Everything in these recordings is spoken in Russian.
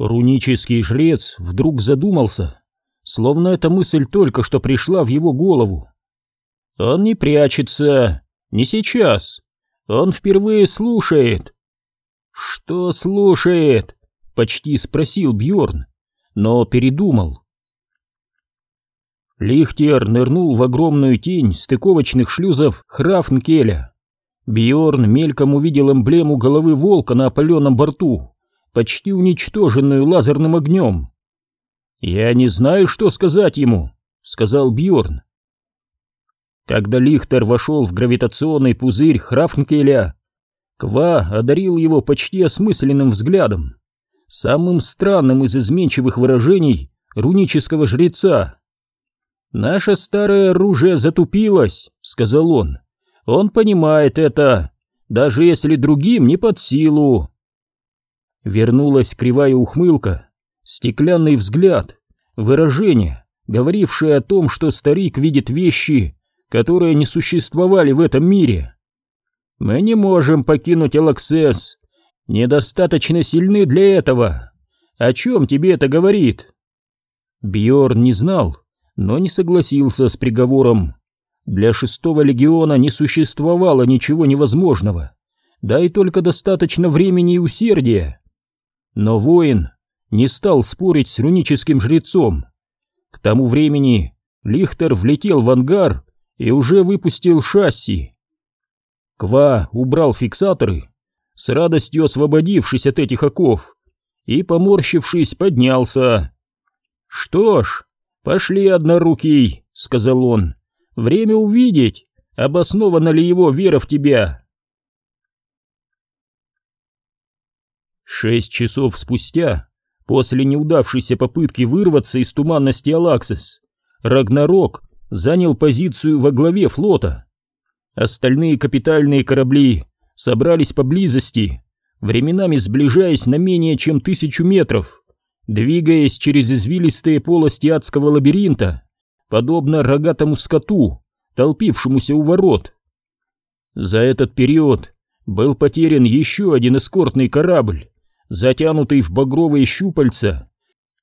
Рунический жрец вдруг задумался, словно эта мысль только что пришла в его голову. Он не прячется, не сейчас. Он впервые слушает. Что слушает? Почти спросил Бьорн, но передумал. Лихтер нырнул в огромную тень стыковочных шлюзов Храфнкеля. Бьорн мельком увидел эмблему головы волка на опаленном борту, почти уничтоженную лазерным огнем. «Я не знаю, что сказать ему», — сказал Бьорн. Когда Лихтер вошел в гравитационный пузырь Храфнкеля, Ква одарил его почти осмысленным взглядом, самым странным из изменчивых выражений рунического жреца. «Наше старое оружие затупилось», — сказал он. «Он понимает это, даже если другим не под силу». Вернулась кривая ухмылка, стеклянный взгляд, выражение, говорившее о том, что старик видит вещи, которые не существовали в этом мире. Мы не можем покинуть Алаксес, недостаточно сильны для этого. О чем тебе это говорит? Бьорн не знал, но не согласился с приговором. Для шестого легиона не существовало ничего невозможного, да и только достаточно времени и усердия. Но воин не стал спорить с руническим жрецом. К тому времени Лихтер влетел в ангар и уже выпустил шасси. Ква убрал фиксаторы, с радостью освободившись от этих оков, и, поморщившись, поднялся. «Что ж, пошли, однорукий», — сказал он, — «время увидеть, обоснована ли его вера в тебя». Шесть часов спустя, после неудавшейся попытки вырваться из туманности Алаксис, Рагнарок занял позицию во главе флота. Остальные капитальные корабли собрались поблизости, временами сближаясь на менее чем тысячу метров, двигаясь через извилистые полости адского лабиринта, подобно рогатому скоту, толпившемуся у ворот. За этот период был потерян еще один эскортный корабль, затянутый в багровые щупальца,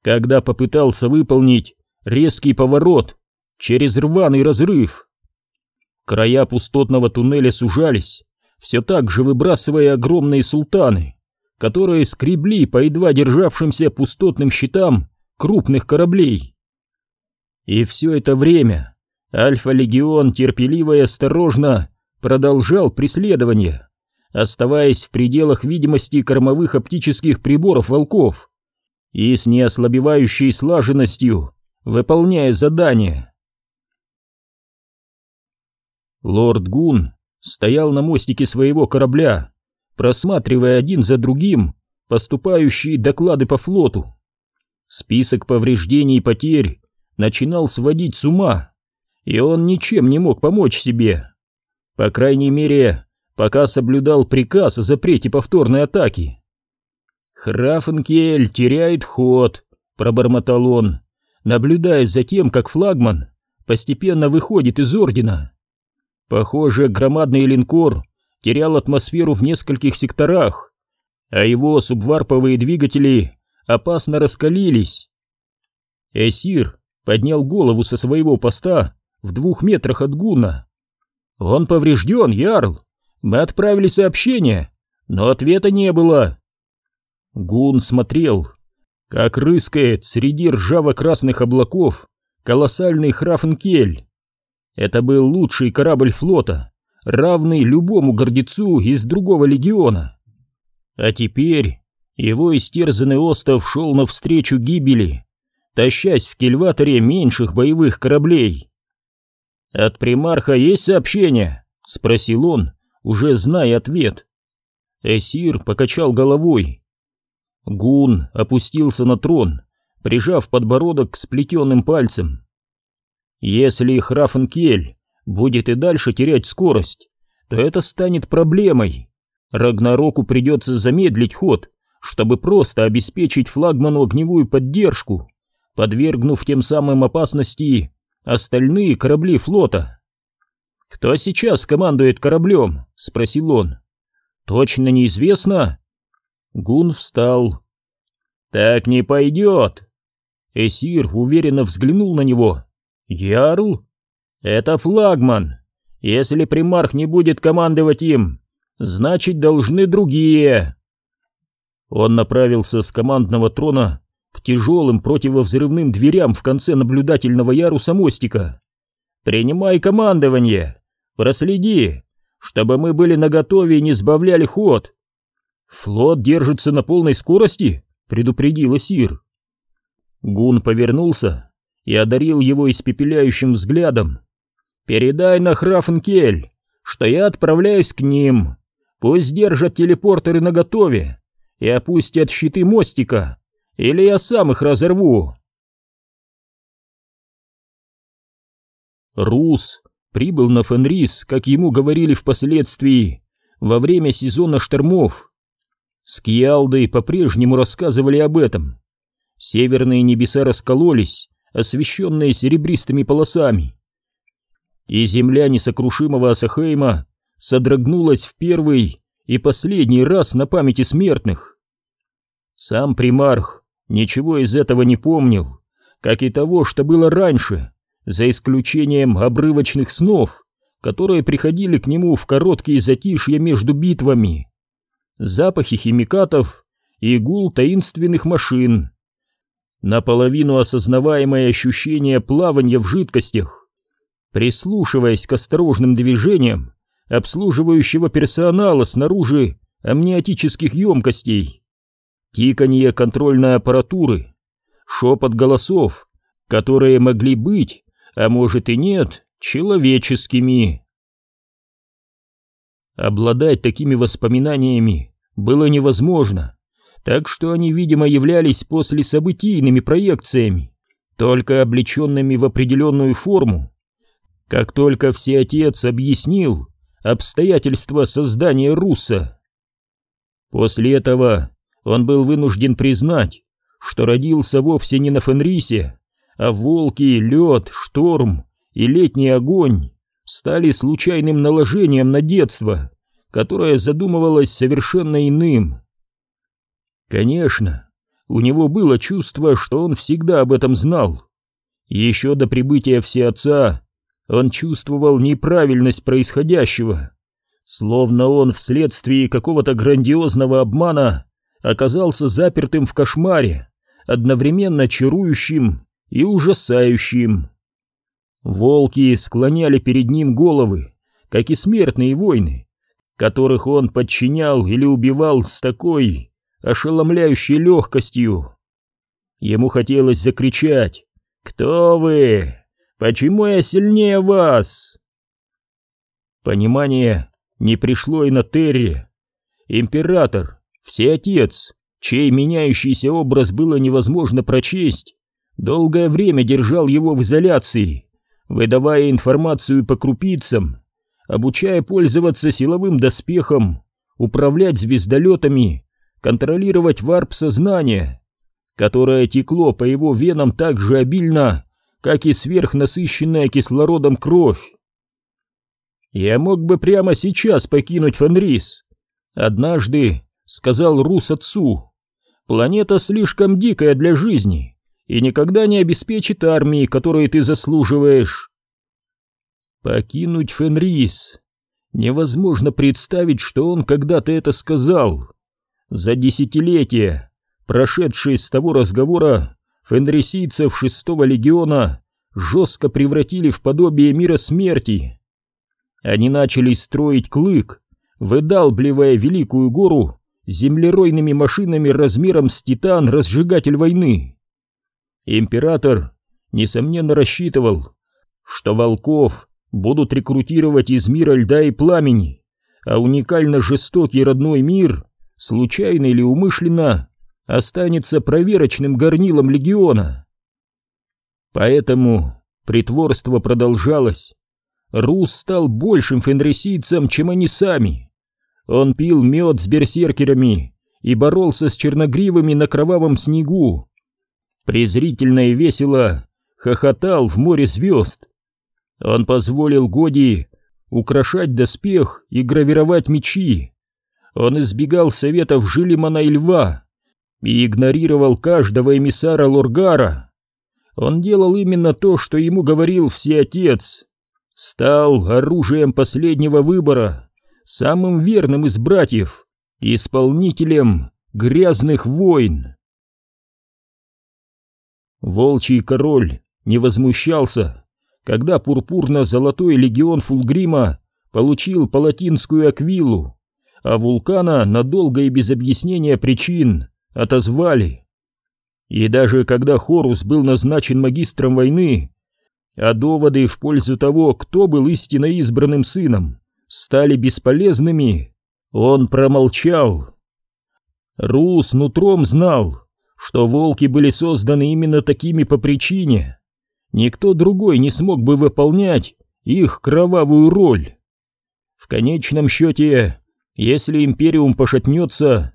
когда попытался выполнить резкий поворот через рваный разрыв. Края пустотного туннеля сужались, все так же выбрасывая огромные султаны, которые скребли по едва державшимся пустотным щитам крупных кораблей. И все это время Альфа-легион терпеливо и осторожно продолжал преследование, оставаясь в пределах видимости кормовых оптических приборов волков и с неослабевающей слаженностью выполняя задание. Лорд Гун стоял на мостике своего корабля, просматривая один за другим поступающие доклады по флоту. Список повреждений и потерь начинал сводить с ума, и он ничем не мог помочь себе. По крайней мере, пока соблюдал приказ о запрете повторной атаки. «Храфенкель теряет ход», — пробормотал он, наблюдая за тем, как флагман постепенно выходит из Ордена. Похоже, громадный линкор терял атмосферу в нескольких секторах, а его субварповые двигатели опасно раскалились. Эсир поднял голову со своего поста в двух метрах от Гуна. «Он поврежден, Ярл! Мы отправили сообщение, но ответа не было!» Гун смотрел, как рыскает среди ржаво-красных облаков колоссальный Храфенкель. Это был лучший корабль флота, равный любому гордецу из другого легиона. А теперь его истерзанный остров шел навстречу гибели, тащась в кильваторе меньших боевых кораблей. «От примарха есть сообщение?» — спросил он, уже зная ответ. Эсир покачал головой. Гун опустился на трон, прижав подбородок к сплетенным пальцам. Если Храфенкель будет и дальше терять скорость, то это станет проблемой. Рагнароку придется замедлить ход, чтобы просто обеспечить флагману огневую поддержку, подвергнув тем самым опасности остальные корабли флота. «Кто сейчас командует кораблем?» — спросил он. «Точно неизвестно?» Гун встал. Так не пойдет. Эсир уверенно взглянул на него. Ярл? Это флагман. Если примарх не будет командовать им, значит должны другие. Он направился с командного трона к тяжелым противовзрывным дверям в конце наблюдательного яруса мостика. «Принимай командование! Проследи, чтобы мы были наготове и не сбавляли ход!» «Флот держится на полной скорости?» — предупредила Сир. Гун повернулся и одарил его испепеляющим взглядом. «Передай на Храфенкель, что я отправляюсь к ним. Пусть держат телепортеры наготове и опустят щиты мостика, или я сам их разорву». Рус прибыл на Фенрис, как ему говорили впоследствии, во время сезона штормов. Скиалды по-прежнему рассказывали об этом. Северные небеса раскололись, освещенные серебристыми полосами. И земля несокрушимого Асахейма содрогнулась в первый и последний раз на памяти смертных. Сам примарх ничего из этого не помнил, как и того, что было раньше, за исключением обрывочных снов, которые приходили к нему в короткие затишья между битвами. Запахи химикатов и гул таинственных машин. Наполовину осознаваемое ощущение плавания в жидкостях. Прислушиваясь к осторожным движениям обслуживающего персонала снаружи амниотических емкостей, тиканье контрольной аппаратуры, шепот голосов, которые могли быть а может и нет, человеческими. Обладать такими воспоминаниями было невозможно, так что они, видимо, являлись после событийными проекциями, только облеченными в определенную форму. Как только Всеотец объяснил обстоятельства создания Руса. После этого он был вынужден признать, что родился вовсе не на Фенрисе, а волки, лед, шторм и летний огонь стали случайным наложением на детство, которое задумывалось совершенно иным. Конечно, у него было чувство, что он всегда об этом знал. Еще до прибытия Всеотца он чувствовал неправильность происходящего, словно он вследствие какого-то грандиозного обмана оказался запертым в кошмаре, одновременно чарующим и ужасающим. Волки склоняли перед ним головы, как и смертные войны, которых он подчинял или убивал с такой ошеломляющей легкостью. Ему хотелось закричать «Кто вы? Почему я сильнее вас?» Понимание не пришло и на Терри. Император, всеотец, чей меняющийся образ было невозможно прочесть, долгое время держал его в изоляции, выдавая информацию по крупицам, обучая пользоваться силовым доспехом, управлять звездолетами, контролировать варп сознания, которое текло по его венам так же обильно, как и сверхнасыщенная кислородом кровь. «Я мог бы прямо сейчас покинуть Фенрис», — однажды сказал Рус отцу. «Планета слишком дикая для жизни» и никогда не обеспечит армии, которые ты заслуживаешь. Покинуть Фенрис. Невозможно представить, что он когда-то это сказал. За десятилетия, прошедшие с того разговора, фенрисийцев шестого легиона жестко превратили в подобие мира смерти. Они начали строить клык, выдалбливая великую гору землеройными машинами размером с титан-разжигатель войны. Император, несомненно, рассчитывал, что волков будут рекрутировать из мира льда и пламени, а уникально жестокий родной мир, случайно или умышленно, останется проверочным горнилом легиона. Поэтому притворство продолжалось. Рус стал большим фенрисийцем, чем они сами. Он пил мед с берсеркерами и боролся с черногривыми на кровавом снегу, презрительно и весело хохотал в море звезд. Он позволил Годи украшать доспех и гравировать мечи. Он избегал советов Жилимана и Льва и игнорировал каждого эмиссара Лоргара. Он делал именно то, что ему говорил Всеотец. Стал оружием последнего выбора, самым верным из братьев, исполнителем грязных войн. Волчий король не возмущался, когда пурпурно-золотой легион Фулгрима получил палатинскую аквилу, а вулкана надолго и без объяснения причин отозвали. И даже когда Хорус был назначен магистром войны, а доводы в пользу того, кто был истинно избранным сыном, стали бесполезными, он промолчал. Рус нутром знал, что волки были созданы именно такими по причине. Никто другой не смог бы выполнять их кровавую роль. В конечном счете, если Империум пошатнется,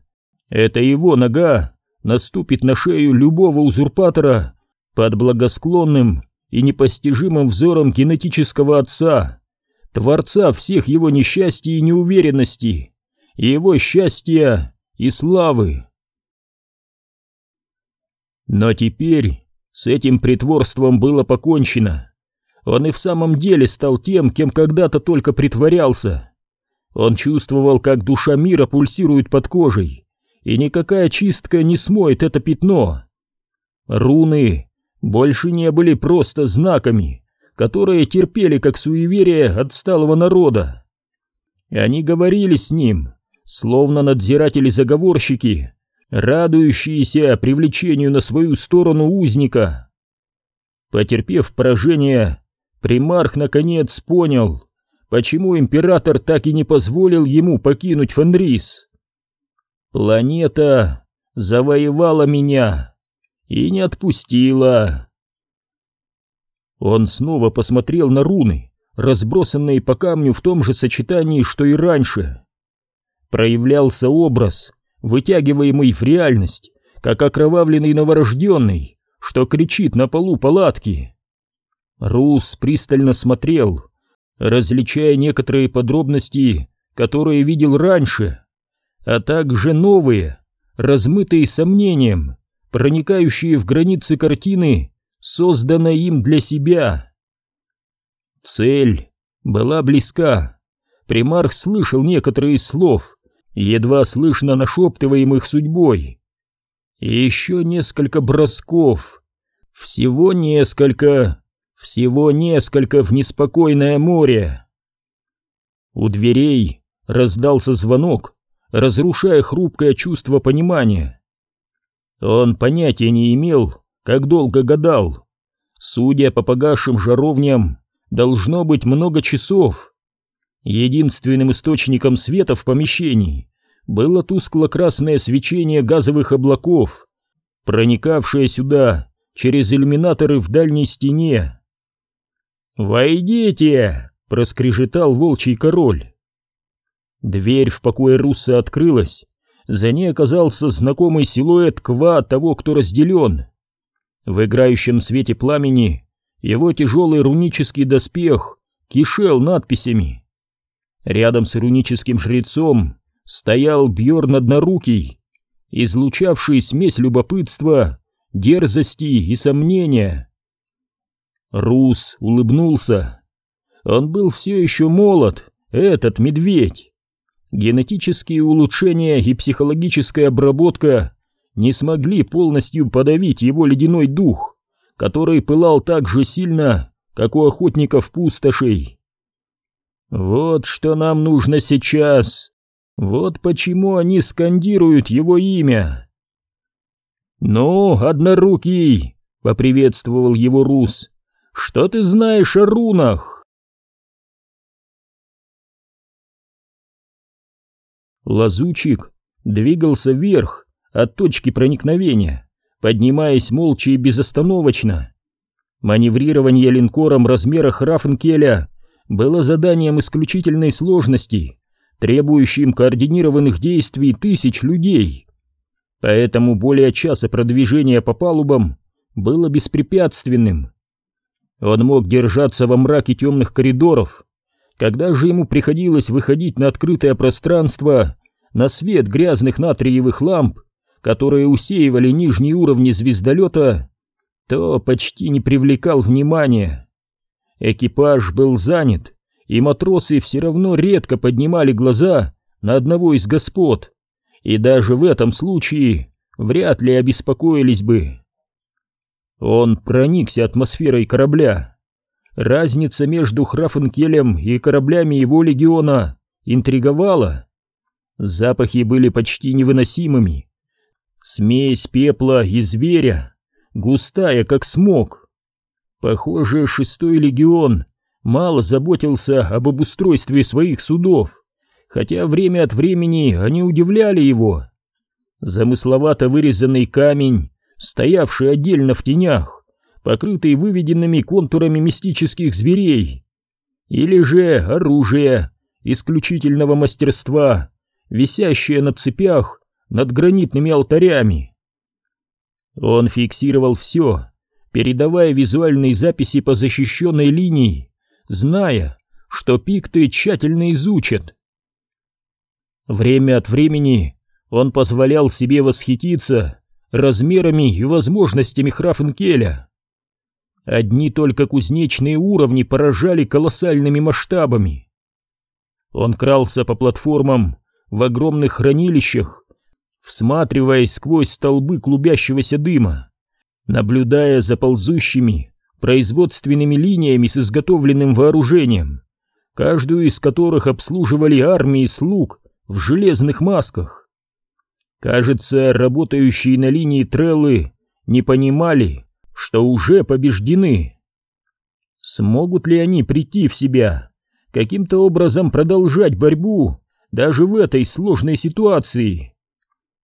это его нога наступит на шею любого узурпатора под благосклонным и непостижимым взором генетического отца, творца всех его несчастий и неуверенности, его счастья и славы. Но теперь с этим притворством было покончено. Он и в самом деле стал тем, кем когда-то только притворялся. Он чувствовал, как душа мира пульсирует под кожей, и никакая чистка не смоет это пятно. Руны больше не были просто знаками, которые терпели как суеверие отсталого народа. Они говорили с ним, словно надзиратели-заговорщики, радующиеся привлечению на свою сторону узника. Потерпев поражение, примарх наконец понял, почему император так и не позволил ему покинуть Фенрис. Планета завоевала меня и не отпустила. Он снова посмотрел на руны, разбросанные по камню в том же сочетании, что и раньше. Проявлялся образ, вытягиваемый в реальность, как окровавленный новорожденный, что кричит на полу палатки. Рус пристально смотрел, различая некоторые подробности, которые видел раньше, а также новые, размытые сомнением, проникающие в границы картины, созданной им для себя. Цель была близка. Примарх слышал некоторые из слов, едва слышно нашептываемых судьбой. И еще несколько бросков. Всего несколько всего несколько в неспокойное море. У дверей раздался звонок, разрушая хрупкое чувство понимания. Он понятия не имел, как долго гадал. Судя по погасшим жаровням, должно быть много часов. Единственным источником света в помещении было тускло-красное свечение газовых облаков, проникавшее сюда через иллюминаторы в дальней стене. «Войдите!» — проскрежетал волчий король. Дверь в покое Русса открылась. За ней оказался знакомый силуэт ква того, кто разделен. В играющем свете пламени его тяжелый рунический доспех кишел надписями. Рядом с руническим жрецом стоял Бьорн однорукий, излучавший смесь любопытства, дерзости и сомнения. Рус улыбнулся. Он был все еще молод, этот медведь. Генетические улучшения и психологическая обработка не смогли полностью подавить его ледяной дух, который пылал так же сильно, как у охотников пустошей. Вот что нам нужно сейчас. Вот почему они скандируют его имя. «Ну, однорукий!» — поприветствовал его Рус. Что ты знаешь о рунах?» Лазучик двигался вверх от точки проникновения, поднимаясь молча и безостановочно. Маневрирование линкором размерах Рафенкеля было заданием исключительной сложности, требующим координированных действий тысяч людей. Поэтому более часа продвижения по палубам было беспрепятственным. Он мог держаться во мраке темных коридоров. Когда же ему приходилось выходить на открытое пространство, на свет грязных натриевых ламп, которые усеивали нижние уровни звездолета, то почти не привлекал внимания. Экипаж был занят, и матросы все равно редко поднимали глаза на одного из господ, и даже в этом случае вряд ли обеспокоились бы. Он проникся атмосферой корабля. Разница между Храфенкелем и кораблями его легиона интриговала. Запахи были почти невыносимыми. Смесь пепла и зверя, густая, как смог. Похоже, шестой легион мало заботился об обустройстве своих судов, хотя время от времени они удивляли его. Замысловато вырезанный камень, стоявший отдельно в тенях, покрытый выведенными контурами мистических зверей, или же оружие исключительного мастерства, висящее на цепях над гранитными алтарями. Он фиксировал все, передавая визуальные записи по защищенной линии, зная, что пикты тщательно изучат. Время от времени он позволял себе восхититься размерами и возможностями Храфенкеля. Одни только кузнечные уровни поражали колоссальными масштабами. Он крался по платформам в огромных хранилищах, всматриваясь сквозь столбы клубящегося дыма, наблюдая за ползущими производственными линиями с изготовленным вооружением, каждую из которых обслуживали армии слуг в железных масках. Кажется, работающие на линии треллы не понимали, что уже побеждены. Смогут ли они прийти в себя, каким-то образом продолжать борьбу даже в этой сложной ситуации?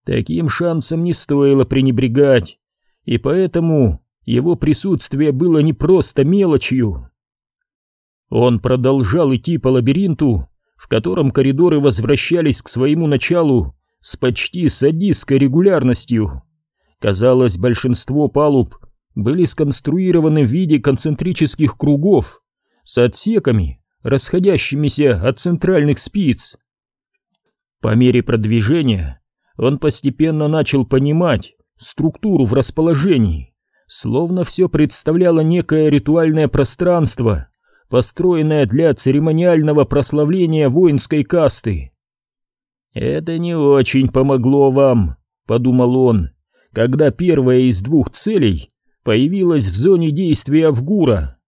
Таким шансом не стоило пренебрегать, и поэтому его присутствие было не просто мелочью. Он продолжал идти по лабиринту, в котором коридоры возвращались к своему началу с почти садистской регулярностью. Казалось, большинство палуб были сконструированы в виде концентрических кругов с отсеками, расходящимися от центральных спиц. По мере продвижения он постепенно начал понимать структуру в расположении, словно все представляло некое ритуальное пространство, построенное для церемониального прославления воинской касты. «Это не очень помогло вам», — подумал он, когда первая из двух целей появилась в зоне действия Авгура.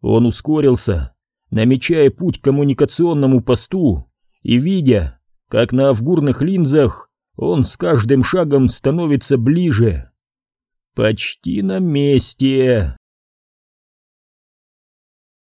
Он ускорился, намечая путь к коммуникационному посту и видя, как на авгурных линзах он с каждым шагом становится ближе. Почти на месте.